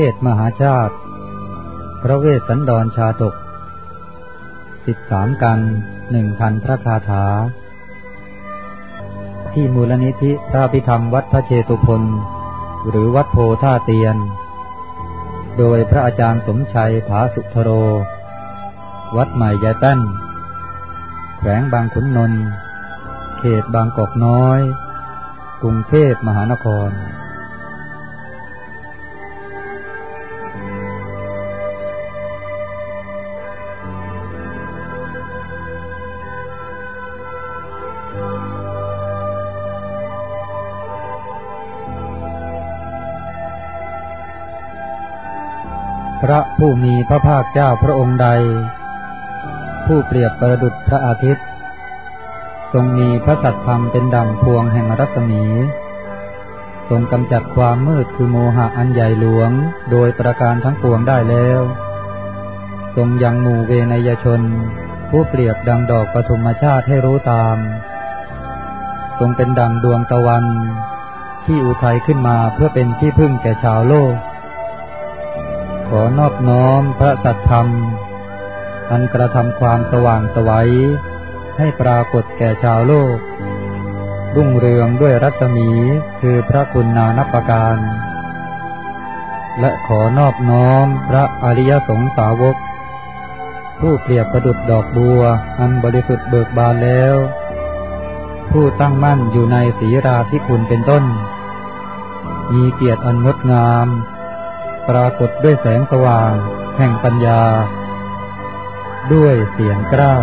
เทศมหาชาติ พระเวสสันดรชาดกสิบสามกันหนึ่งพันพระคาถา ที่มูลนิธิพระพิธรรมวัดพระเชตุพนหรือวัดโพท่าเตียน โดยพระอาจารย์สมชัยผาสุทโร วัดใหม่ยายแป้น แขวงบางขุนนนท์เขตบางกอกน้อย กรุงเทพมหานคร ผู้มีพระภาคเจ้าพระองค์ใด ผู้เปรียบประดุจพระอาทิตย์ ทรงมีพระสัตธรรมเป็นดั่งพวงแห่งรัศมี ทรงกำจัดความมืดคือโมหะอันใหญ่หลวงโดยประการทั้งปวงได้แล้ว ทรงยังหมู่เวนยชน ผู้เปรียบดังดอกปฐุมชาติให้รู้ตาม ทรงเป็นดังดวงตะวันที่อุทัยขึ้นมาเพื่อเป็นที่พึ่งแก่ชาวโลก ขอนอบน้อมพระสัตธรรม อันกระทำความสว่างสวัย ให้ปรากฏแก่ชาวโลก รุ่งเรืองด้วยรัศมีคือพระคุณนานับประการ และขอนอบน้อมพระอริยสงสาวก ผู้เปรียบประดุดดอกบัวอันบริสุทธิ์เบิกบานแล้ว ผู้ตั้งมั่นอยู่ในศีราธิคุณเป็นต้น มีเกียรติอันงดงาม ปรากฏด้วยแสงสว่าง แห่งปัญญา ด้วยเสียงกล้าว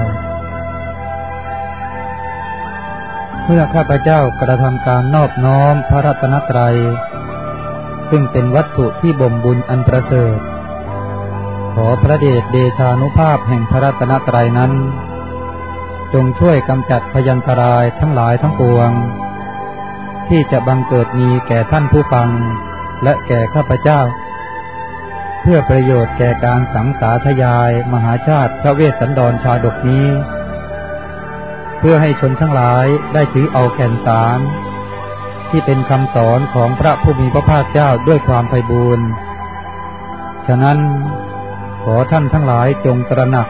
เมื่อข้าพเจ้ากระทำการนอบน้อมพระรัตนตรัย ซึ่งเป็นวัตถุที่บ่มบุญอันประเสริฐ ขอพระเดชเดชานุภาพแห่งพระรัตนตรัยนั้น จงช่วยกำจัดพยันตรายทั้งหลายทั้งปวง ที่จะบังเกิดมีแก่ท่านผู้ฟัง และแก่ข้าพเจ้า พื่อประโยชน์แก่การสังสาธยายมหาชาติพระเวสสันดรชาดกนี้ เพื่อให้ชนทั้งหลายได้ถือเอาแก่นสาร ที่เป็นคำสอนของพระผู้มีพระภาคเจ้าด้วยความไพบูรณ์ฉะนั้นขอท่านทั้งหลายจงตระหนัก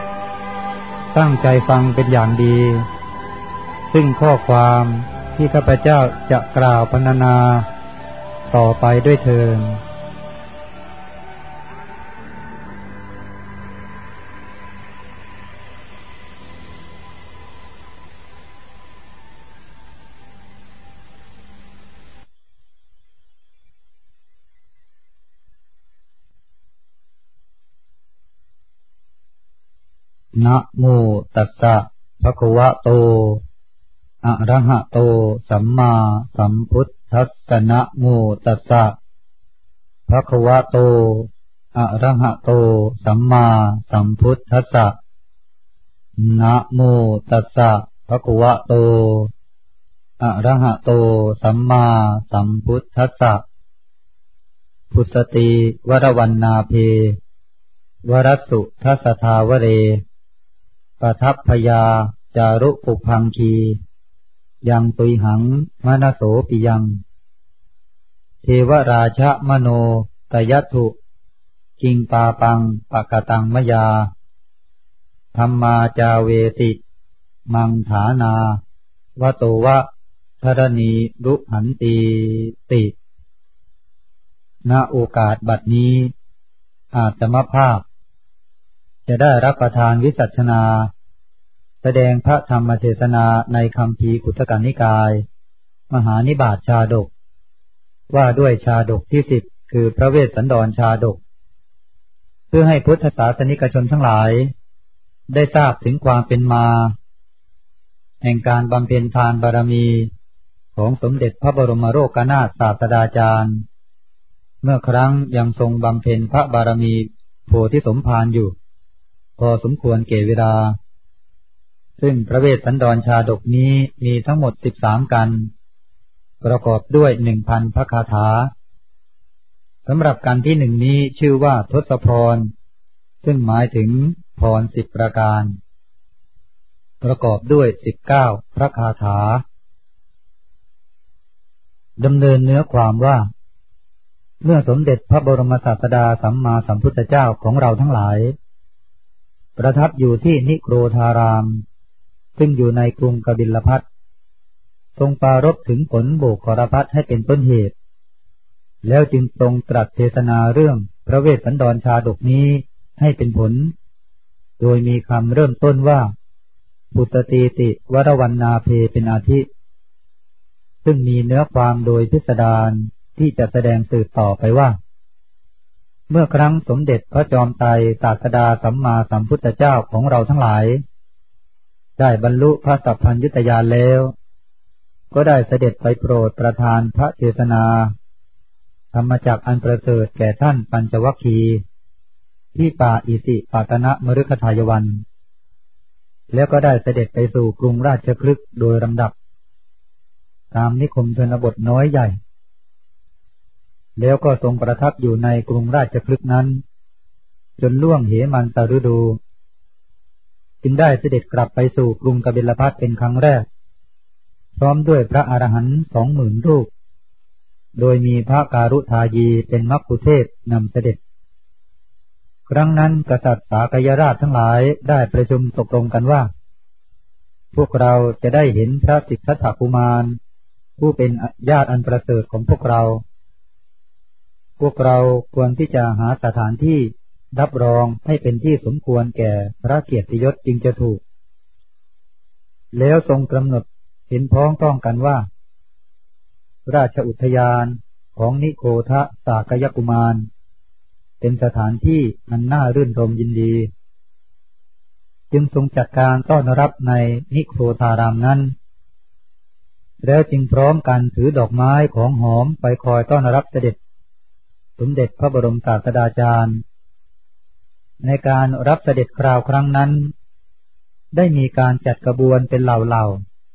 ตั้งใจฟังเป็นอย่างดี ซึ่งข้อความที่ข้าพเจ้าจะกล่าวพรรณนา ต่อไปด้วยเทิง นะโมตัสสะภะคะวะโต อะระหะโต สัมมาสัมพุทธัสสะนะโมตัสสะภะคะวะโต อะระหะโต สัมมาสัมพุทธัสสะนะโมตัสสะภะคะวะโต อะระหะโต สัมมาสัมพุทธัสสะพุทธติวรวันนาเพวรสุทัสทาวเร ปทัพพยาจารุปุพังคี ยังตุยหังมนโสปิยัง เทวราชมโนตยัตุกิงปาปังปะกตังมยา ธรรมาจาเวติ มังฐานาวโตวะธรณีรุหันตีติณโอกาสบัดนี้ อาตมภาพ จะได้รับประทานวิสัชนา แสดงพระธรรมเทศนาในคำพีกุตกนิกาย มหานิบาตชาดก ว่าด้วยชาดกที่สิบคือพระเวสสันดรชาดก เพื่อให้พุทธศาสนิกชนทั้งหลาย ได้ทราบถึงความเป็นมา แห่งการบำเพ็ญทานบารมีของสมเด็จพระบรมโรกนาถศาสดาจารย์ เมื่อครั้งยังทรงบำเพ็ญพระบารมีโพธิสมภารอยู่ พอสมควรเก่เวลา ซึ่งพระเวสสันดรชาดกนี้มีทั้งหมดสิบสามกัน ประกอบด้วยหนึ่งพันพระคาถาสำหรับกันที่หนึ่งนี้ชื่อว่าทศพร ซึ่งหมายถึงพรสิบประการ ประกอบด้วยสิบเก้าพระคาถาดำเนินเนื้อความว่า เมื่อสมเด็จพระบรมศาสดาสัมมาสัมพุทธเจ้าของเราทั้งหลาย ประทับอยู่ที่นิโครธาราม ซึ่งอยู่ในกรุงกบิลพัททรงปารบถึงผลโบกขรพัทให้เป็นต้นเหตุ แล้วจึงทรงตรัสเทศนาเรื่องพระเวสสันดรชาดกนี้ให้เป็นผล โดยมีคำเริ่มต้นว่าบุตตีติวรวันนาเพเป็นอาทิ ซึ่งมีเนื้อความโดยพิสดารที่จะแสดงสืบต่อไปว่า เมื่อครั้งสมเด็จพระจอมไตรศาสดาสัมมาสัมพุทธเจ้าของเราทั้งหลาย ได้บรรลุพระสัพพัญญุตยานแล้ว ก็ได้เสด็จไปโปรดประทานพระเทศนา ธรรมจักอันประเสริฐแก่ท่านปัญจวัคคีที่ป่าอิสิปาตนะมฤคทายวัน แล้วก็ได้เสด็จไปสู่กรุงราชคลึกโดยลำดับ ตามนิคมชนบทน้อยใหญ่ แล้วก็ทรงประทับอยู่ในกรุงราชคลึกนั้น จนล่วงเหมันตฤดู จึงได้เสด็จกลับไปสู่กรุงกบิลพัทเป็นครั้งแรก พร้อมด้วยพระอรหันต์สองหมื่นรูป โดยมีพระการุทายีเป็นมัคคุเทศนำเสด็จ ครั้งนั้นกษัตริย์สากยราชทั้งหลายได้ประชุมตกลงกันว่า พวกเราจะได้เห็นพระสิทธัตถกุมาร ผู้เป็นญาติอันประเสริฐของพวกเรา พวกเราควรที่จะหาสถานที่รับรองให้เป็นที่สมควรแก่พระเกียรติยศจึงจะถูก แล้วทรงกำหนดเห็นพ้องต้องกันว่า ราชอุทยานของนิโคทะสากยกุมาร เป็นสถานที่มันน่ารื่นรมยินดี จึงทรงจัดการต้อนรับในนิโครธารามนั้น แล้วจึงพร้อมกันถือดอกไม้ของหอมไปคอยต้อนรับเสด็จ สมเด็จพระบรมศาสดาจารย์ ในการรับเสด็จคราวครั้งนั้น ได้มีการจัดกระบวนเป็นเหล่า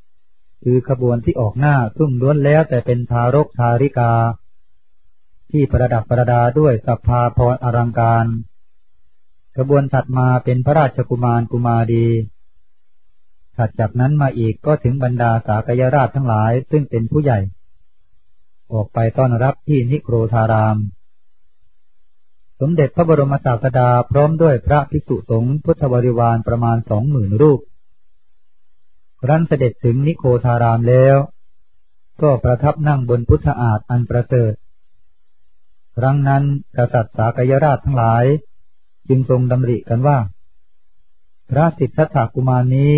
ๆคือขบวนที่ออกหน้าซึ่งล้วนแล้วแต่เป็นทารกทาริกา ที่ประดับประดาด้วยสัพพาพรอลังการกระบวนถัดมาเป็นพระราชกุมารกุมารีถัดจากนั้นมาอีกก็ถึงบรรดาสากยราชทั้งหลายซึ่งเป็นผู้ใหญ่ ออกไปต้อนรับที่นิโครธาราม สมเด็จพระบรมศาสดาพร้อมด้วยพระภิกษุสงฆ์พุทธบริวารประมาณสองหมื่นรูป รันเสด็จถึงนิโคธารามแล้ว ก็ประทับนั่งบนพุทธอาฏอันประเสริฐ ครั้งนั้นกษัตริย์สากยราชทั้งหลาย จึงทรงดำริกันว่า พระสิทธัตถกุมารนี้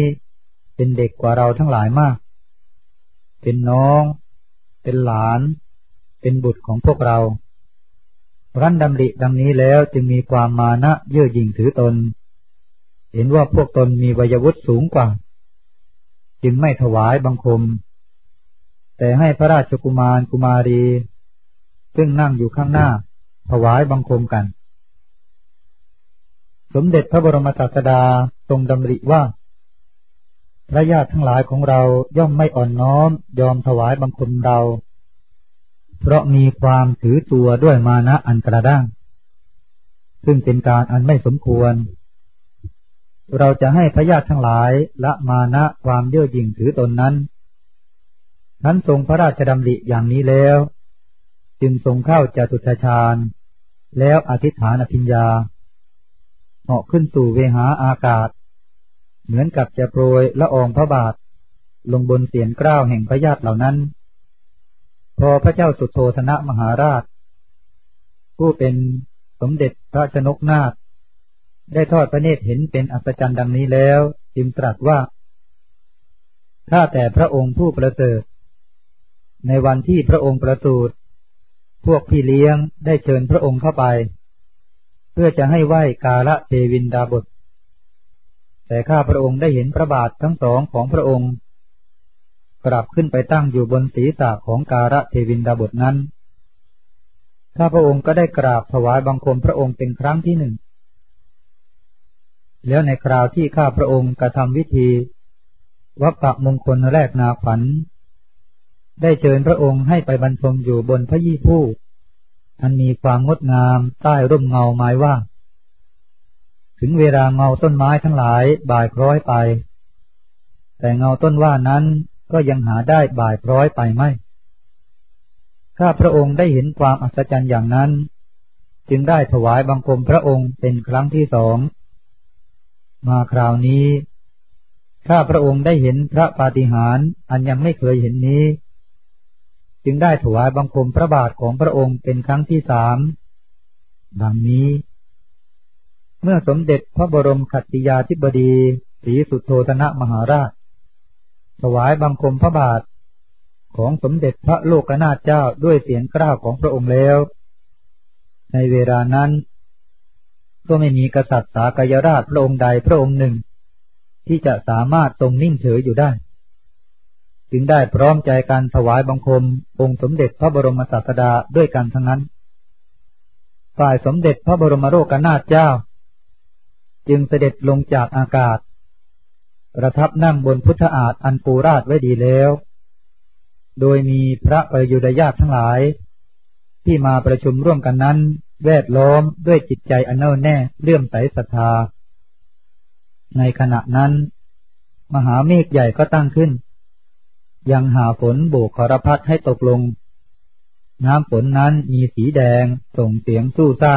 เป็นเด็กกว่าเราทั้งหลายมาก เป็นน้อง เป็นหลาน เป็นบุตรของพวกเรา รันดำริดังนี้แล้วจึงมีความมานะเยื่อหยิ่งถือตน เห็นว่าพวกตนมีวัยวุฒิสูงกว่า จึงไม่ถวายบังคม แต่ให้พระราชกุมารกุมารี ซึ่งนั่งอยู่ข้างหน้า ถวายบังคมกัน สมเด็จพระบรมศาสดาทรงดำริว่า พระญาติทั้งหลายของเราย่อมไม่อ่อนน้อมยอมถวายบังคมเรา เพราะมีความถือตัวด้วยมานะอันกระด้าง ซึ่งเป็นการอันไม่สมควร เราจะให้พญาติทั้งหลายละมานะความเย่อหยิ่งถือตนนั้นนั้นทรงพระราชดำริอย่างนี้แล้ว จึงทรงเข้าจตุตฌานแล้วอธิษฐานอภิญญาเหาะขึ้นสู่เวหาอากาศ เหมือนกับจะโปรยละอองพระบาท ลงบนเสียนกล้าวแห่งพระญาติเหล่านั้น พอพระเจ้าสุโธธนะมหาราช ผู้เป็นสมเด็จพระชนกนาถได้ทอดพระเนตรเห็นเป็นอัศจรรย์ดังนี้แล้ว จึงตรัสว่า ถ้าแต่พระองค์ผู้ประเสริฐในวันที่พระองค์ประสูติพวกพี่เลี้ยงได้เชิญพระองค์เข้าไป เพื่อจะให้ไหว้กาละเทวินดาบท แต่ข้าพระองค์ได้เห็นพระบาททั้งสองของพระองค์ กลับขึ้นไปตั้งอยู่บนศีรษะของกาละเทวินดาบทนั้น ข้าพระองค์ก็ได้กราบถวายบังคมพระองค์เป็นครั้งที่หนึ่ง แล้วในคราวที่ข้าพระองค์กระทำวิธี วัปปะมงคลแรกนาขวัญ ได้เชิญพระองค์ให้ไปบรรทมอยู่บนพระยี่ผู้อันมีความงดงามใต้ร่มเงาไม้ว่าถึงเวลาเงาต้นไม้ทั้งหลายบ่ายคล้อยไป แต่เงาต้นว่านั้น ก็ยังหาได้บ่ายคล้อยไปไม่ ข้าพระองค์ได้เห็นความอัศจรรย์อย่างนั้น จึงได้ถวายบังคมพระองค์เป็นครั้งที่สอง มาคราวนี้ ข้าพระองค์ได้เห็นพระปาฏิหาริย์อันยังไม่เคยเห็นนี้ จึงได้ถวายบังคมพระบาทของพระองค์เป็นครั้งที่สาม ดังนี้ เมื่อสมเด็จพระบรมขัตติยาธิบดี ศรีสุโธธนะมหาราช ถวายบังคมพระบาท ของสมเด็จพระโลกนาถเจ้าด้วยเสียงกล้าวของพระองค์แล้ว ในเวลานั้น ก็ไม่มีกษัตริย์สากยราชพระองค์ใดพระองค์หนึ่ง ที่จะสามารถทรงนิ่งเฉยอยู่ได้ จึงได้พร้อมใจการถวายบังคมองค์สมเด็จพระบรมศาสดาด้วยกันทั้งนั้น ฝ่ายสมเด็จพระบรมโลกนาถเจ้า จึงเสด็จลงจากอากาศ ประทับนั่งบนพุทธอาฏอันปูราชไว้ดีแล้ว โดยมีพระประยุรญาติทั้งหลาย ที่มาประชุมร่วมกันนั้น แวดล้อมด้วยจิตใจอันแน่วแน่เลื่อมใสศรัทธา ในขณะนั้น มหาเมฆใหญ่ก็ตั้งขึ้น ยังหาฝนโบกขรพัดให้ตกลง น้ำฝนนั้นมีสีแดงส่งเสียงสู้ซ่า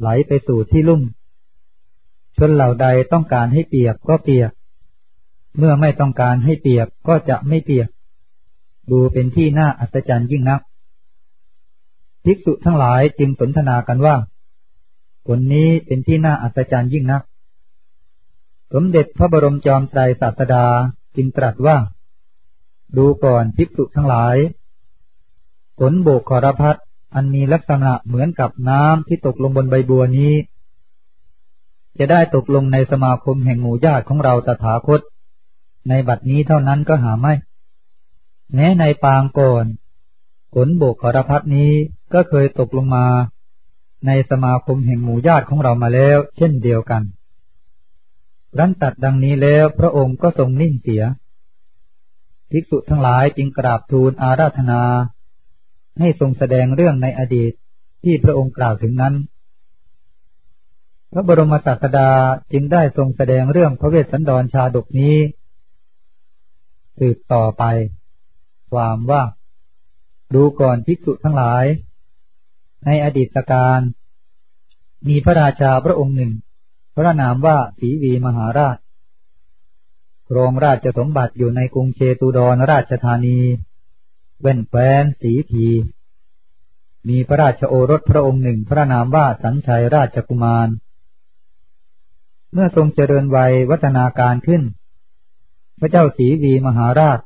ไหลไปสู่ที่ลุ่ม ชนเหล่าใดต้องการให้เปียกก็เปียก เมื่อไม่ต้องการให้เปียกก็จะไม่เปียก ดูเป็นที่น่าอัศจรรย์ยิ่งนัก ภิกษุทั้งหลายจึงสนทนากันว่าผลนี้เป็นที่น่าอัศจรรย์ยิ่งนัก สมเด็จพระบรมจอมไตรศาสดาจึงตรัสว่า ดูก่อนภิกษุทั้งหลาย ผลโบกขรพัดอันมีลักษณะเหมือนกับน้ำที่ตกลงบนใบบัวนี้ จะได้ตกลงในสมาคมแห่งหมู่ญาติของเราตถาคต ในบัดนี้เท่านั้นก็หาไม่ แม้ในปางก่อนผลโบกขรพัดนี้ก็เคยตกลงมา ในสมาคมแห่งหมู่ญาติของเรามาแล้ว เช่นเดียวกันรันตัดดังนี้แล้วพระองค์ก็ทรงนิ่งเสีย ภิกษุทั้งหลายจึงกราบทูลอาราธนา ให้ทรงแสดงเรื่องในอดีตที่พระองค์กล่าวถึงนั้น พระบรมศาสดาจึงได้ทรงแสดงเรื่องพระเวสสันดรชาดกนี้ สืบต่อไป ความว่า ดูก่อนภิกษุทั้งหลาย ในอดีตการ มีพระราชาพระองค์หนึ่ง พระนามว่าสีวีมหาราชครองราชสมบัติอยู่ในกรุงเชตุดรราชธานี เว้นแคว้นสีที มีพระราชโอรสพระองค์หนึ่ง พระนามว่าสัญชัยราชกุมาร เมื่อทรงเจริญวัยวัฒนาการขึ้น พระเจ้าสีวีมหาราช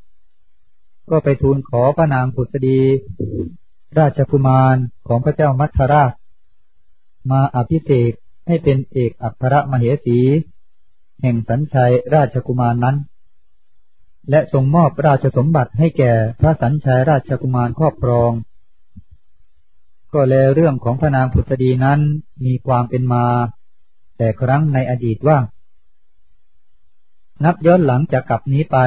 ก็ไปทูลขอพระนางผุษดี ราชกุมารของพระเจ้ามัทราช มาอภิเษกให้เป็นเอกอัครมเหสี แห่งสัญชัยราชกุมารนนั้น และทรงมอบราชสมบัติให้แก่พระสัญชัยราชกุมารครอบครอง ก็แลเรื่องของพระนางผุษดีนั้นมีความเป็นมา แต่ครั้งในอดีตว่า นับย้อนหลังจากกลับนี้ไป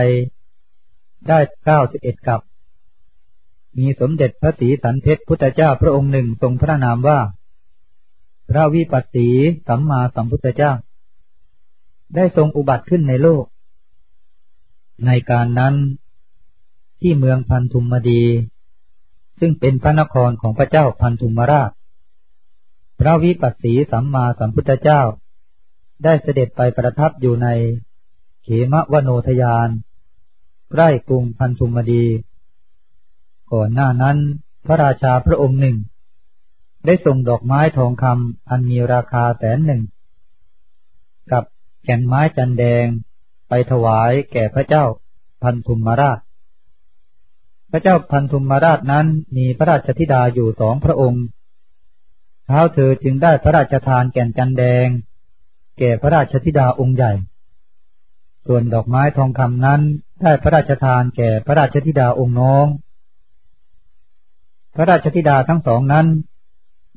ได้เก้าสิบเอ็ดกับ มีสมเด็จพระศรีสันเพชรพุทธเจ้าพระองค์หนึ่งทรงพระนามว่า พระวิปัสสีสัมมาสัมพุทธเจ้า ได้ทรงอุบัติขึ้นในโลก ในการนั้น ที่เมืองพันธุมมดี ซึ่งเป็นพระนครของพระเจ้าพันธุมราช พระวิปัสสีสัมมาสัมพุทธเจ้า ได้เสด็จไปประทับอยู่ใน มวโนทยานใกล้กรุงพันธุมดี ก่อนหน้านั้นพระราชาพระองค์หนึ่ง ได้ส่งดอกไม้ทองคำอันมีราคาแสนหนึ่ง กับแก่นไม้จันแดงไปถวายแก่พระเจ้าพันธุมราช พระเจ้าพันธุมราชนั้นมีพระราชธิดาอยู่สองพระองค์เท้าเธอจึงได้พระราชทานแก่นจันแดง แก่พระราชธิดาองค์ใหญ่ ส่วนดอกไม้ทองคำนั้นได้พระราชทานแก่พระราชธิดาองค์น้อง พระราชธิดาทั้งสองนั้น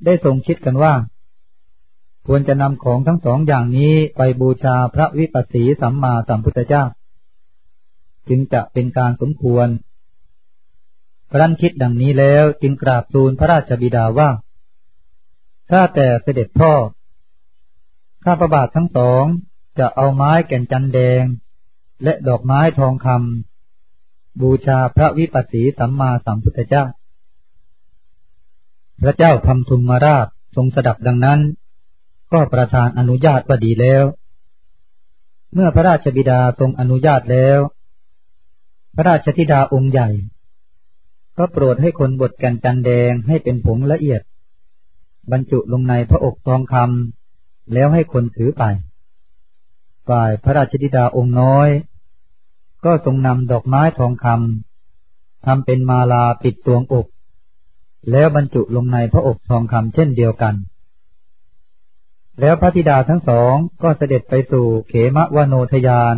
ได้ทรงคิดกันว่า ควรจะนำของทั้งสองอย่างนี้ไปบูชาพระวิปัสสีสัมมาสัมพุทธเจ้า จึงจะเป็นการสมควรครั้นคิดดังนี้แล้วจึงกราบทูลพระราชบิดาว่า ถ้าแต่เสด็จพ่อ ข้าพระบาททั้งสอง จะเอาไม้แก่นจันแดง และดอกไม้ทองคำบูชาพระวิปัสสีสัมมาสัมพุทธเจ้า พระเจ้าทำทุมมาราชทรงสดับดังนั้น ก็ประทานอนุญาตว่าดีแล้ว เมื่อพระราชบิดาทรงอนุญาตแล้ว พระราชธิดาองค์ใหญ่ ก็โปรดให้คนบดแก่นจันแดงให้เป็นผงละเอียด บรรจุลงในพระอกทองคำแล้วให้คนถือไป ฝ่ายพระราชธิดาองค์น้อย ก็ทรงนำดอกไม้ทองคำทำเป็นมาลาปิดตวงอก แล้วบรรจุลงในพระอกทองคำเช่นเดียวกัน แล้วพระธิดาทั้งสองก็เสด็จไปสู่เขมวโนทยาน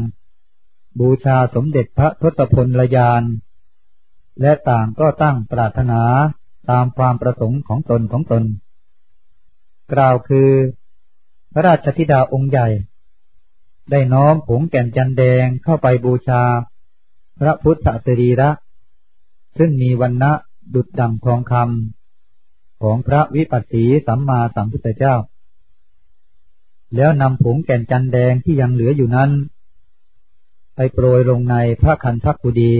บูชาสมเด็จพระทศพลรยาน และต่างก็ตั้งปรารถนาตามความประสงค์ของตนของตน กล่าวคือ พระราชธิดาองค์ใหญ่ ได้น้อมผงแก่นจันแดงเข้าไปบูชา พระพุทธสรีระ ซึ่งมีวันณะดุดดังทองคำของพระวิปัสสีสัมมาสัมพุทธเจ้า แล้วนำผงแก่นจันแดงที่ยังเหลืออยู่นั้น ไปโปรยลงในพระคันทักกุดี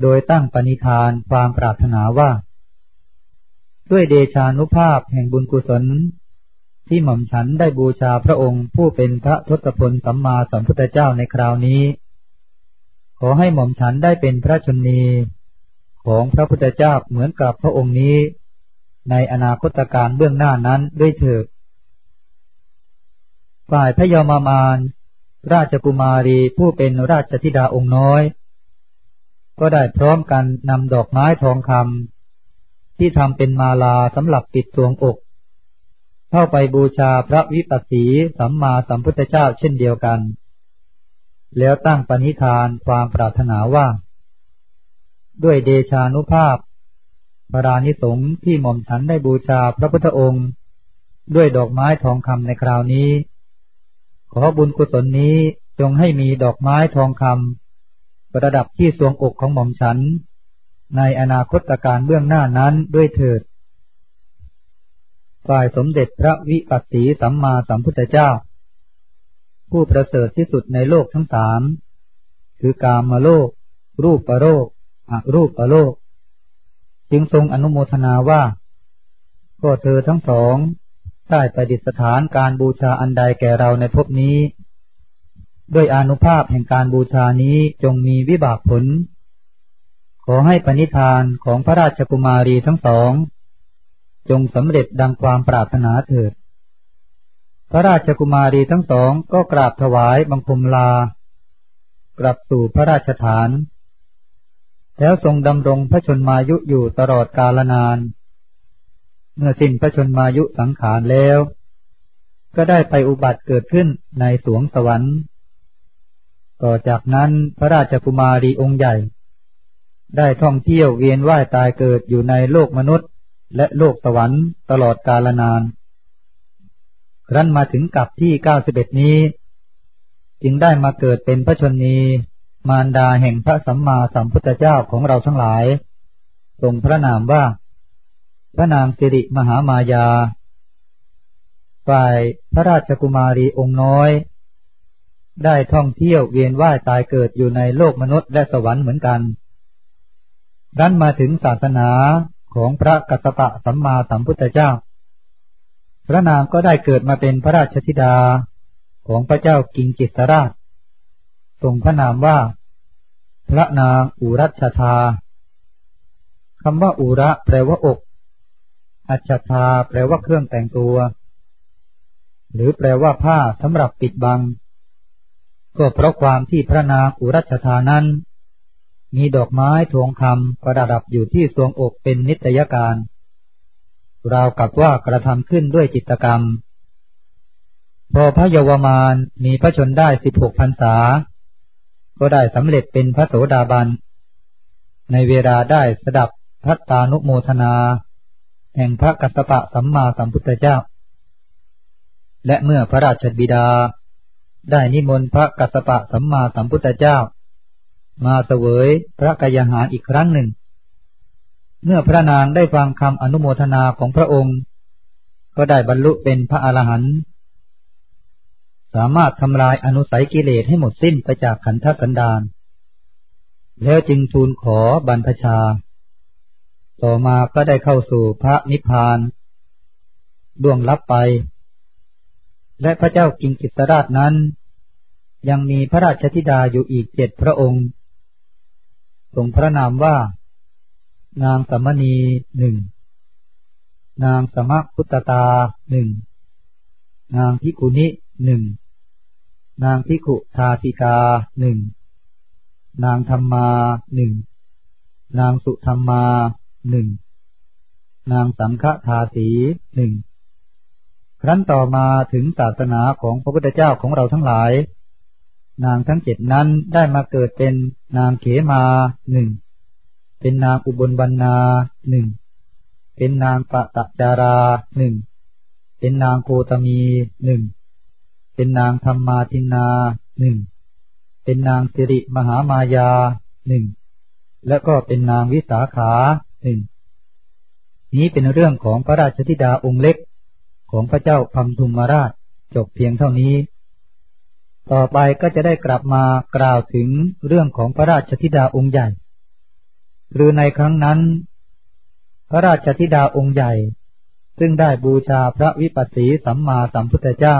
โดยตั้งปณิธานความปรารถนาว่า ด้วยเดชานุภาพแห่งบุญกุศล ที่หม่อมฉันได้บูชาพระองค์ผู้เป็นพระทศพลสัมมาสัมพุทธเจ้าในคราวนี้ ขอให้หม่อมฉันได้เป็นพระชนีของพระพุทธเจ้าเหมือนกับพระองค์นี้ ในอนาคตการเบื้องหน้านั้นด้วยเถิดฝ่ายพระยามามานราชกุมารีผู้เป็นราชธิดาองค์น้อย ก็ได้พร้อมกันนำดอกไม้ทองคำที่ทำเป็นมาลาสำหรับปิดสวงอก เข้าไปบูชาพระวิปัสสีสัมมาสัมพุทธเจ้าเช่นเดียวกัน แล้วตั้งปณิธานความปรารถนาว่า ด้วยเดชานุภาพบารานิสงที่หม่อมฉันได้บูชาพระพุทธองค์ ด้วยดอกไม้ทองคำในคราวนี้ ขอบุญกุศลนี้จงให้มีดอกไม้ทองคำประดับที่สวงอกของหม่อมฉัน ในอนาคตการเบื้องหน้านั้นด้วยเถิด ฝ่ายสมเด็จพระวิปัสสีสัมมาสัมพุทธเจ้า ผู้ประเสริฐที่สุดในโลกทั้งสาม คือกามมาโลก รูปประโลกอรูปโลก จึงทรงอนุโมทนาว่าก็เธอทั้งสองได้ประดิษฐานการบูชาอันใดแก่เราในภพนี้ ด้วยอนุภาพแห่งการบูชานี้จงมีวิบากผล ขอให้ปณิธานของพระราชกุมารีทั้งสอง จงสำเร็จดังความปรารถนาเถิด พระราชกุมารีทั้งสองก็กราบถวายบังคมลา กลับสู่พระราชฐาน แล้วทรงดำรงพระชนมายุอยู่ตลอดกาลนาน เมื่อสิ้นพระชนมายุสังขารแล้ว ก็ได้ไปอุบัติเกิดขึ้นในสวงสวรรค์ต่อจากนั้นพระราชกุมารีองค์ใหญ่ ได้ท่องเที่ยวเวียนว่ายตายเกิดอยู่ในโลกมนุษย์ และโลกสวรรค์ตลอดกาลนาน ครั้นมาถึงกับที่เก้าสิบเอ็ดนี้ จึงได้มาเกิดเป็นพระชนนีมารดาแห่งพระสัมมาสัมพุทธเจ้าของเราทั้งหลาย ทรงพระนามว่า พระนางสิริมหามายา ฝ่ายพระราชกุมารีองค์น้อย ได้ท่องเที่ยวเวียนว่ายตายเกิดอยู่ในโลกมนุษย์และสวรรค์เหมือนกันดันมาถึงศาสนา ของพระกัสสปะสัมมาสัมพุทธเจ้า พระนางก็ได้เกิดมาเป็นพระราชธิดาของพระเจ้ากิงกิสราช ทรงพระนามว่า พระนางอุรัชธาคำว่าอุระแปลว่าอก อัชธาแปลว่าเครื่องแต่งตัว หรือแปลว่าผ้าสำหรับปิดบัง ก็เพราะความที่พระนางอุรัชธานั้น มีดอกไม้ทองคำประดับอยู่ที่ทรวงอกเป็นนิตยการ ราวกับว่ากระทำขึ้นด้วยจิตกรรม พอพระเยาวมานมีพระชนได้สิบหกพรรษา ก็ได้สำเร็จเป็นพระโสดาบัน ในเวลาได้สดับพัตตานุโมทนา แห่งพระกัสสปะสัมมาสัมพุทธเจ้า และเมื่อพระราชบิดา ได้นิมนต์พระกัสสปะสัมมาสัมพุทธเจ้า มาเสวยพระกายหารอีกครั้งหนึ่ง เมื่อพระนางได้ฟังคำอนุโมทนาของพระองค์ ก็ได้บรรลุเป็นพระอรหันต์สามารถทำลายอนุสัยกิเลสให้หมดสิ้นไปจากขันธสันดานแล้วจึงทูลขอบรรพชา ต่อมาก็ได้เข้าสู่พระนิพพานล่วงลับไป และพระเจ้ากิงกิสราชนั้น ยังมีพระราชธิดาอยู่อีกเจ็ดพระองค์ ทรงพระนามว่า นางสัมมณีหนึ่ง นางสมพุตตาหนึ่ง นางพิกุณิหนึ่ง นางพิกุทาติกาหนึ่ง นางธรรมาหนึ่ง นางสุธรรมาหนึ่ง นางสังฆทาสีหนึ่ง ครั้นต่อมาถึงศาสนาของพระพุทธเจ้าของเราทั้งหลาย นางทั้งเจ็ดนั้นได้มาเกิดเป็นนางเขมาหนึ่ง เป็นนางอุบลบรรณาหนึ่ง เป็นนางปะตะจาราหนึ่ง เป็นนางโกตมีหนึ่ง เป็นนางธรรมาทินาหนึ่ง เป็นนางสิริมหามายาหนึ่ง และก็เป็นนางวิสาขาหนึ่ง นี้เป็นเรื่องของพระราชธิดาองค์เล็กของพระเจ้าพัมทุมาราชจบเพียงเท่านี้ ต่อไปก็จะได้กลับมากล่าวถึงเรื่องของพระราชธิดาองค์ใหญ่ หรือในครั้งนั้น พระราชธิดาองค์ใหญ่ ซึ่งได้บูชาพระวิปัสสีสัมมาสัมพุทธเจ้า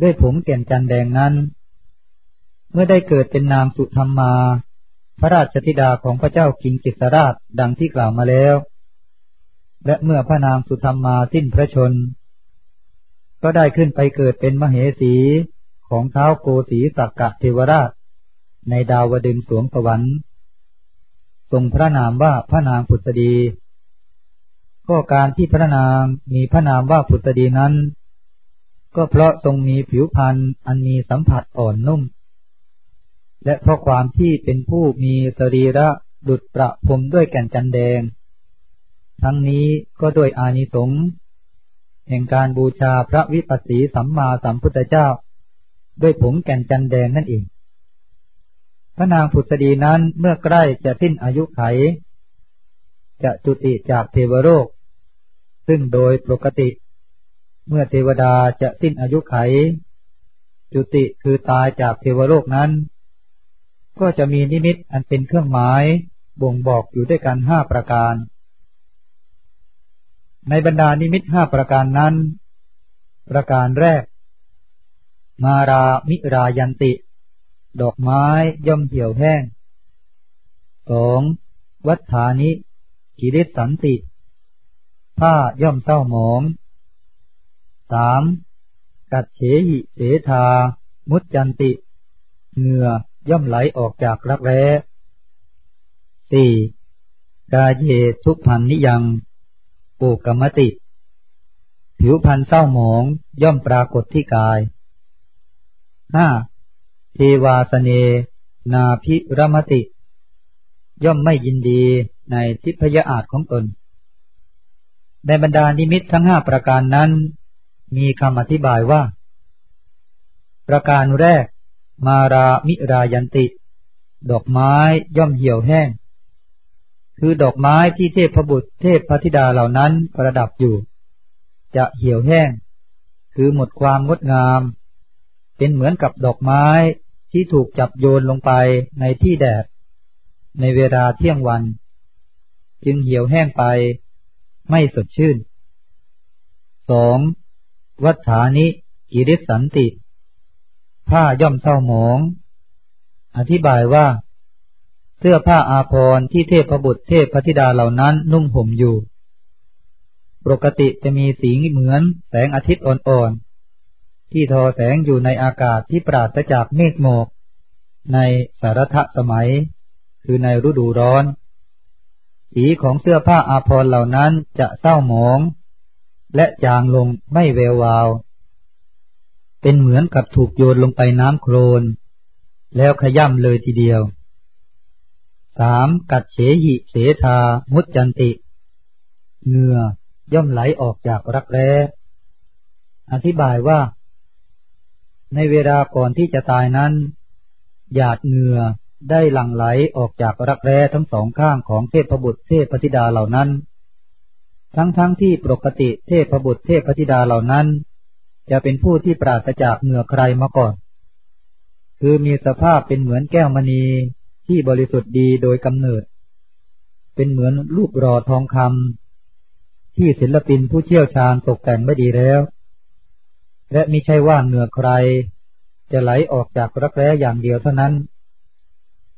ด้วยผงเก่นจันแดงนั้น เมื่อได้เกิดเป็นนางสุธรรมา พระราชธิดาของพระเจ้ากิงกิสราชดังที่กล่าวมาแล้ว และเมื่อพระนางสุธรรมาสิ้นพระชน ก็ได้ขึ้นไปเกิดเป็นมเหสี ของเท้าโกสีสักกะเทวราช ในดาวดึงสวงสวรรค์ ทรงพระนามว่าพระนางผุตดี ก็การที่พระนางมีพระนามว่าผุตดีนั้น ก็เพราะทรงมีผิวพรรณอันมีสัมผัสอ่อนนุ่ม และเพราะความที่เป็นผู้มีสรีระดุดประพรมด้วยแก่นจันแดง ทั้งนี้ก็ด้วยอานิสงส์แห่งการบูชาพระวิปัสสีสัมมาสัมพุทธเจ้า ด้วยผงแก่นจันแดงนั่นเอง พระนางผุษดีนั้นเมื่อใกล้จะสิ้นอายุไข จะจุติจากเทวโลกซึ่งโดยปกติ เมื่อเทวดาจะสิ้นอายุไข จุติคือตายจากเทวโลกนั้น ก็จะมีนิมิตอันเป็นเครื่องหมายบ่งบอกอยู่ด้วยกันห้าประการ ในบรรดานิมิตห้าประการนั้น ประการแรก มารามิรายันติ ดอกไม้ย่อมเหี่ยวแห้งสองวัฏฐานิกิริสันติผ้าย่อมเศร้าหมองสามกัดเฉหิเสธา มุจจันติ เหงื่อย่อมไหลออกจากรักแร้สี่กาเยทุพันนิยังโอกรรมติ ผิวพันเศร้าหมองย่อมปรากฏที่กาย ห้าเทวาสเน นาพิรมติ ย่อมไม่ยินดีในทิพยอาจของตน ในบรรดานิมิตทั้งห้าประการนั้น มีคำอธิบายว่า ประการแรก มารามิรายันติ ดอกไม้ย่อมเหี่ยวแห้ง คือดอกไม้ที่เทพบุตรเทพพธิดาเหล่านั้นประดับอยู่ จะเหี่ยวแห้ง คือหมดความงดงาม เป็นเหมือนกับดอกไม้ที่ถูกจับโยนลงไปในที่แดด ในเวลาเที่ยงวัน จึงเหี่ยวแห้งไป ไม่สดชื่นสองวัฏฐานิกิริสันติ ผ้าย่อมเศร้าหมอง อธิบายว่า เสื้อผ้าอาภรณ์ที่เทพบุตรเทพพธิดาเหล่านั้นนุ่งห่มอยู่ ปกติจะมีสีเหมือนแสงอาทิตย์อ่อน ที่ทอแสงอยู่ในอากาศที่ปราศจากเมฆหมอก ในสารทสมัย คือในฤดูร้อน สีของเสื้อผ้าอาภรณ์เหล่านั้นจะเศร้าหมอง และจางลงไม่แวววาว เป็นเหมือนกับถูกโยนลงไปน้ำโคลน แล้วขย่ำเลยทีเดียวสามกัดเฉหิเสธา มุจจันติเหงื่อย่อมไหลออกจากรักแร้ อธิบายว่า ในเวลาก่อนที่จะตายนั้น หยาดเหงื่อได้หลั่งไหลออกจากรักแร้ทั้งสองข้างของเทพบุตรเทพธิดาเหล่านั้น ทั้งๆทที่ปกติเทพบุตรเทพธิดาเหล่านั้น จะเป็นผู้ที่ปราศจากเหงื่อใครมาก่อน คือมีสภาพเป็นเหมือนแก้วมณีที่บริสุทธิ์ดีโดยกำเนิด เป็นเหมือนรูปรอทองคำที่ศิลปินผู้เชี่ยวชาญตกแต่งไม่ดีแล้ว และมิใช่ว่าเหงื่อใคร จะไหลออกจากรักแร้อย่างเดียวเท่านั้น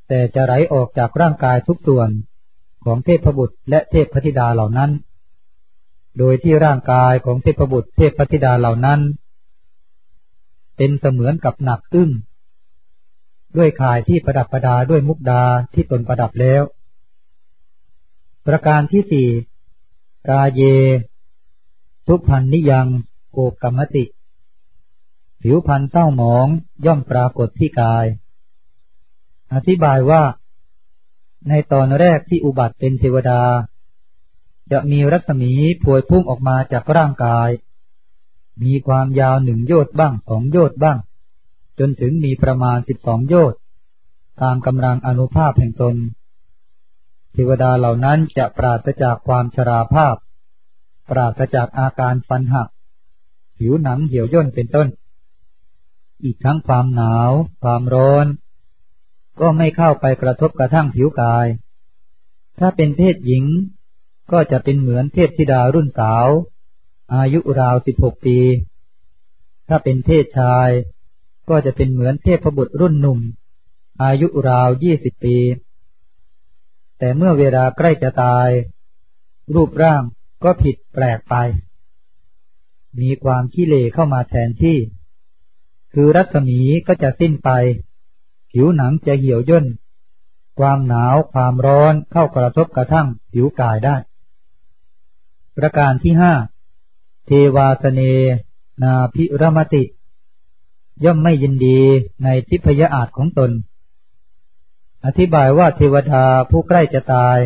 แต่จะไหลออกจากร่างกายทุกส่วนของเทพบุตรและเทพพธิดาเหล่านั้น โดยที่ร่างกายของเทพบุตรเทพพธิดาเหล่านั้น เป็นเสมือนกับหนักอึ้งด้วยข่ายที่ประดับประดาด้วยมุกดาที่ตนประดับแล้ว ประการที่สี่กาเย ทุพันนิยังโกกรรมติ ผิวพันเศร้าหมองย่อมปรากฏที่กาย อธิบายว่า ในตอนแรกที่อุบัติเป็นเทวดา จะมีรัศมีพวยพุ่งออกมาจากร่างกาย มีความยาวหนึ่งโยชน์บ้างสองโยชน์บ้าง จนถึงมีประมาณสิบสองโยชน์ตามกำลังอนุภาพแห่งตน เทวดาเหล่านั้นจะปราศจากความชราภาพ ปราศจากอาการฟันหัก ผิวหนังเหี่ยวย่นเป็นต้น อีกทั้งความหนาว ความร้อน ก็ไม่เข้าไปกระทบกระทั่งผิวกาย ถ้าเป็นเพศหญิง ก็จะเป็นเหมือนเทพธิดารุ่นสาว อายุราวสิบหกปี ถ้าเป็นเพศชาย ก็จะเป็นเหมือนเทพบุตรรุ่นหนุ่ม อายุราวยี่สิบปี แต่เมื่อเวลาใกล้จะตาย รูปร่างก็ผิดแปลกไป มีความขี้เลเข้ามาแทนที่ คือรัศมีก็จะสิ้นไป ผิวหนังจะเหี่ยวย่น ความหนาวความร้อนเข้ากระทบกระทั่งผิวกายได้ ประการที่ห้าเทวาสเน นาพิรมติ ย่อมไม่ยินดีในทิพยอาจของตน อธิบายว่าเทวดาผู้ใกล้จะตาย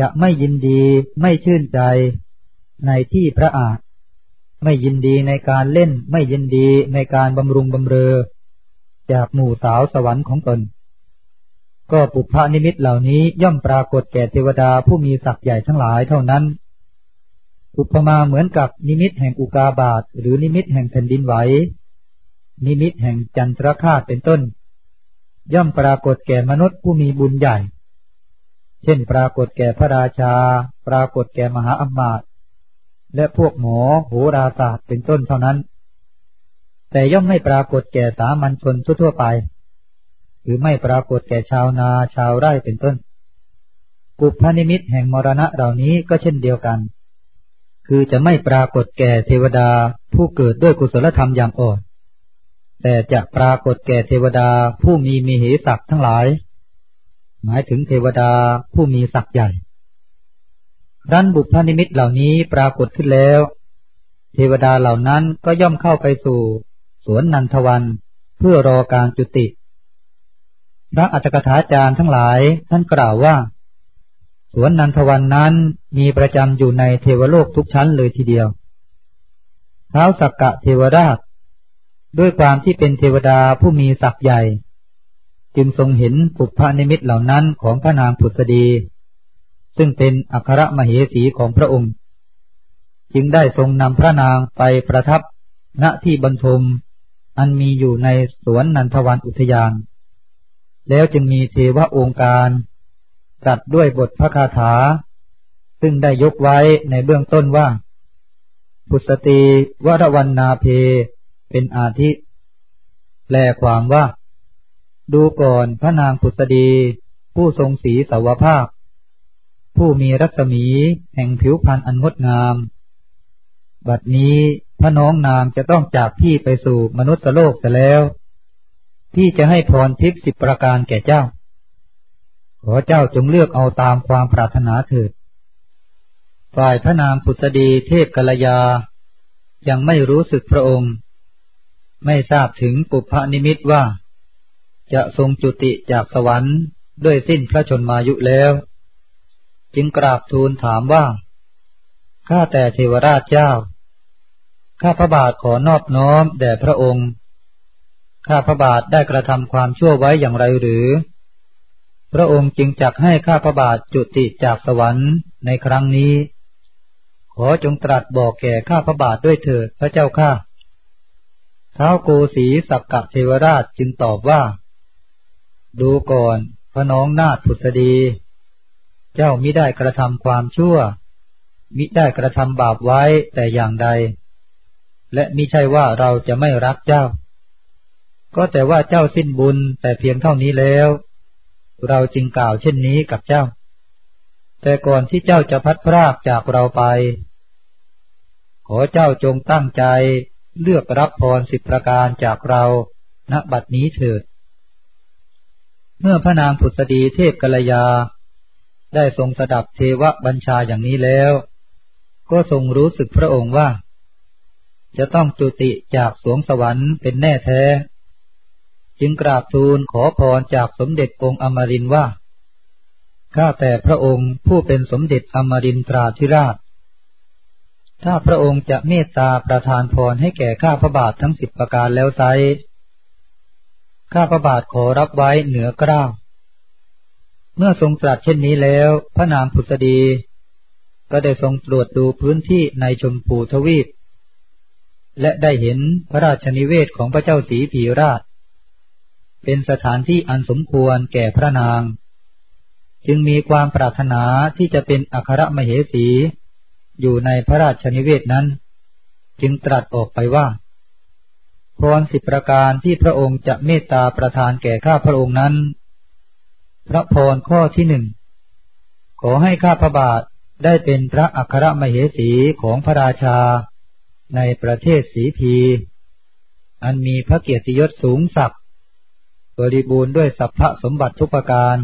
จะไม่ยินดีไม่ชื่นใจในที่พระอาจ ไม่ยินดีในการเล่น ไม่ยินดีในการบำรุงบำเรอ จากหมู่สาวสวรรค์ของตน ก็ปุพพนิมิตเหล่านี้ย่อมปรากฏแก่เทวดาผู้มีศักย์ใหญ่ทั้งหลายเท่านั้น อุปมาเหมือนกับนิมิตแห่งอุกาบาตหรือนิมิตแห่งแผ่นดินไหว นิมิตแห่งจันทรคาตเป็นต้น ย่อมปรากฏแก่มนุษย์ผู้มีบุญใหญ่ เช่น ปรากฏแก่พระราชา ปรากฏแก่มหาอมาตย และพวกหมอโหราศาสตร์เป็นต้นเท่านั้น แต่ย่อมไม่ปรากฏแก่สามัญชนทั่วไป หรือไม่ปรากฏแก่ชาวนาชาวไร่เป็นต้น กุพนิมิตแห่งมรณะเหล่านี้ก็เช่นเดียวกัน คือจะไม่ปรากฏแก่เทวดาผู้เกิดด้วยกุศลธรรมอย่างอ่อน แต่จะปรากฏแก่เทวดาผู้มีมีเหศักดิ์ทั้งหลาย หมายถึงเทวดาผู้มีศักดิ์ใหญ่ รันบุพนิมิตเหล่านี้ปรากฏขึ้นแล้ว เทวดาเหล่านั้นก็ย่อมเข้าไปสู่ สวนนันทวัน เพื่อรอการจุติ พระอัจฉริยาจาร์ทั้งหลายท่านกล่าวว่า สวนนันทวันนั้นมีประจำอยู่ในเทวโลกทุกชั้นเลยทีเดียวเท้าสักกะเทวราช ด้วยความที่เป็นเทวดาผู้มีศักย์ใหญ่ จึงทรงเห็นปุพพนิมิตเหล่านั้นของพระนางผุษดี ซึ่งเป็นอัครมเหสีของพระองค์ จึงได้ทรงนำพระนางไปประทับณที่บรรทม อันมีอยู่ในสวนนันทวันอุทยาน แล้วจึงมีเทวะองค์การตัดด้วยบทพระคาถา ซึ่งได้ยกไว้ในเบื้องต้นว่า พุสตีวรวันนาเพ เป็นอาทิ แปลความว่า ดูก่อนพระนางผุษดี ผู้ทรงสีสาวภาพ ผู้มีรัศมีแห่งผิวพรรณอันงดงาม บัดนี้พระน้องนางจะต้องจากพี่ไปสู่มนุษย์โลกเสียแล้วพี่จะให้พรทิพย์สิบประการแก่เจ้า ขอเจ้าจงเลือกเอาตามความปรารถนาเถิด ฝ่ายพระนางผุษดีเทพกัลยา ยังไม่รู้สึกพระองค์ ไม่ทราบถึงปุพานิมิตว่า จะทรงจุติจากสวรรค์ด้วยสิ้นพระชนมายุแล้ว จึงกราบทูลถามว่า ข้าแต่เทวราชเจ้า ข้าพระบาทขอนอบน้อมแด่พระองค์ ข้าพระบาทได้กระทำความชั่วไว้อย่างไรหรือ พระองค์จึงจักให้ข้าพระบาทจุติจากสวรรค์ในครั้งนี้ ขอจงตรัสบอกแก่ข้าพระบาทด้วยเถิดพระเจ้าข้าท้าวโกสีสักกะเทวราชจึงตอบว่า ดูก่อนพระน้องนาถพุษดี เจ้ามิได้กระทำความชั่ว มิได้กระทำบาปไว้แต่อย่างใด และมิใช่ว่าเราจะไม่รักเจ้า ก็แต่ว่าเจ้าสิ้นบุญแต่เพียงเท่านี้แล้ว เราจึงกล่าวเช่นนี้กับเจ้า แต่ก่อนที่เจ้าจะพัดพรากจากเราไป ขอเจ้าจงตั้งใจเลือกรับพรสิบประการจากเราณบัดนี้เถิด เมื่อพระนางผุษดีเทพกัลยา ได้ทรงสดับเทวบัญชาอย่างนี้แล้ว ก็ทรงรู้สึกพระองค์ว่า จะต้องจุติจากสวงสวรรค์เป็นแน่แท้ จึงกราบทูลขอพรจากสมเด็จองค์อมรินว่า ข้าแต่พระองค์ผู้เป็นสมเด็จอมรินทราธิราช ถ้าพระองค์จะเมตตาประทานพรให้แก่ข้าพระบาททั้งสิบประการแล้วไซข้าพระบาทขอรับไว้เหนือกล้าว เมื่อทรงตรัสเช่นนี้แล้ว พระนางพุทธดี ก็ได้ทรงตรวจดูพื้นที่ในชมพูทวีป และได้เห็นพระราชนิเวศของพระเจ้าสีผีราช เป็นสถานที่อันสมควรแก่พระนาง จึงมีความปรารถนาที่จะเป็นอัครมเหสี อยู่ในพระราชนิเวศนั้น จึงตรัสออกไปว่าพรสิบประการที่พระองค์จะเมตตาประทานแก่ข้าพระองค์นั้น พระพรข้อที่หนึ่งขอให้ข้าพระบาทได้เป็นพระอัครมเหสีของพระราชา ในประเทศสีพี อันมีพระเกียรติยศสูงสักบริบูรณ์ด้วยสัพพะสมบัติทุกประการ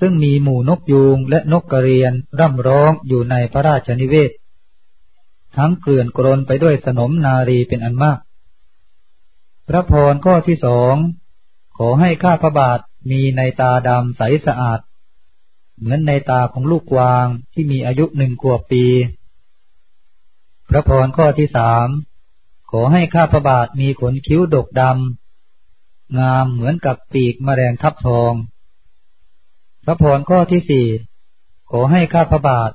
ซึ่งมีหมู่นกยูงและนกกระเรียนร่ำร้องอยู่ในพระราชนิเวศ ทั้งเกลื่อนกรนไปด้วยสนมนารีเป็นอันมาก พระพรข้อที่สองขอให้ข้าพระบาท มีในตาดำใสสะอาด เหมือนในตาของลูกกวางที่มีอายุหนึ่งขวบปี พระพรข้อที่สามขอให้ข้าพระบาทมีขนคิ้วดกดำงามเหมือนกับปีกมแมลงทับทอง พระพรข้อที่สี่ขอให้ข้าพระบาท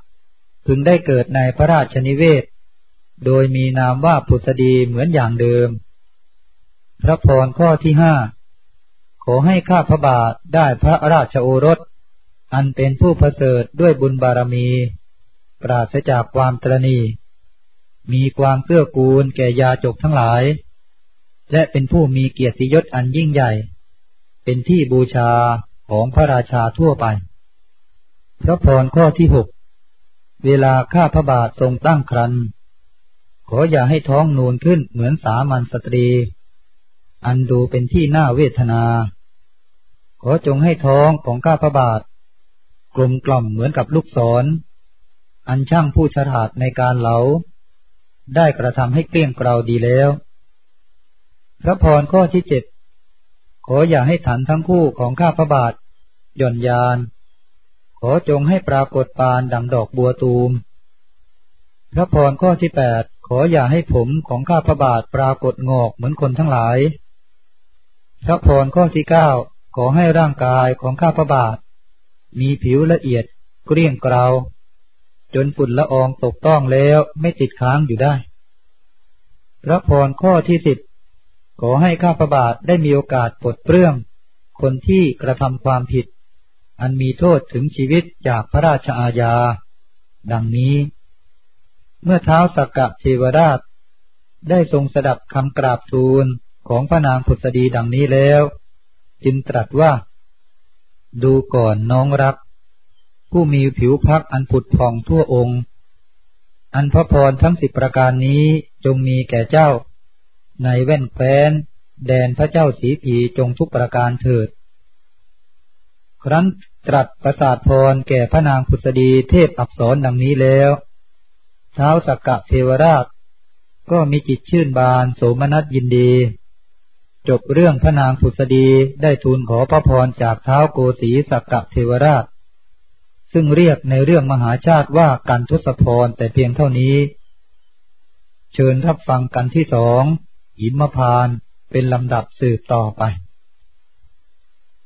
พึงได้เกิดในพระราชนิเวศ โดยมีนามว่าผุษดีเหมือนอย่างเดิม พระพรข้อที่ห้า อให้ข้าพระบาทได้พระราชโอรส อันเป็นผู้ประเสริฐด้วยบุญบารมี ปราศจากความตรณี มีความเกื้อกูลแก่ยาจกทั้งหลาย และเป็นผู้มีเกียรติยศอันยิ่งใหญ่ เป็นที่บูชาของพระราชาทั่วไป พระพรข้อที่หกเวลาข้าพระบาททรงตั้งครันขออย่าให้ท้องนูนขึ้นเหมือนสามัญสตรี อันดูเป็นที่น่าเวทนา ขอจงให้ท้องของข้าพระบาท กลมกล่อมเหมือนกับลูกศรอันช่างผู้ฉลาดในการเหลา ได้กระทำให้เกลี้ยงเกลาดีแล้ว พระพรข้อที่เจ็ดขออย่าให้ฐานทั้งคู่ของข้าพระบาทหย่อนยาน ขอจงให้ปรากฏปานดังดอกบัวตูม พระพรข้อที่แปดขออย่าให้ผมของข้าพระบาทปรากฏงอกเหมือนคนทั้งหลาย พระพรข้อที่เก้า ขอให้ร่างกายของข้าพระบาท มีผิวละเอียดเกลี้ยงเกลาจนฝุ่นละอองตกต้องแล้วไม่ติดค้างอยู่ได้ พระพรข้อที่สิบขอให้ข้าพระบาทได้มีโอกาสปลดเปลื้อง คนที่กระทำความผิด อันมีโทษถึงชีวิตจากพระราชอาญา ดังนี้ เมื่อเท้าสักกะเทวราช ได้ทรงสดับคำกราบทูลของพระนางผุษดีดังนี้แล้ว จึงตรัสว่า ดูก่อนน้องรัก ผู้มีผิวพักอันผุดผ่องทั่วองค์ อันพระพรทั้งสิบประการนี้จงมีแก่เจ้า ในแว่นแคว้น แดนพระเจ้าสีผีจงทุกประการเถิด ครั้นตรัสประสาทพรแก่พระนางพุทธดีเทพอับสรดังนี้แล้วเท้าสักกะเทวราชก็มีจิตชื่นบานโสมนัสยินดี จบเรื่องพระนางพุทธดีได้ทูลขอพระพรจากเท้าโกศีสักกะเทวราช ซึ่งเรียกในเรื่องมหาชาติว่าการทศพรแต่เพียงเท่านี้ เชิญรับฟังกันที่สองหิมพานเป็นลำดับสืบต่อไป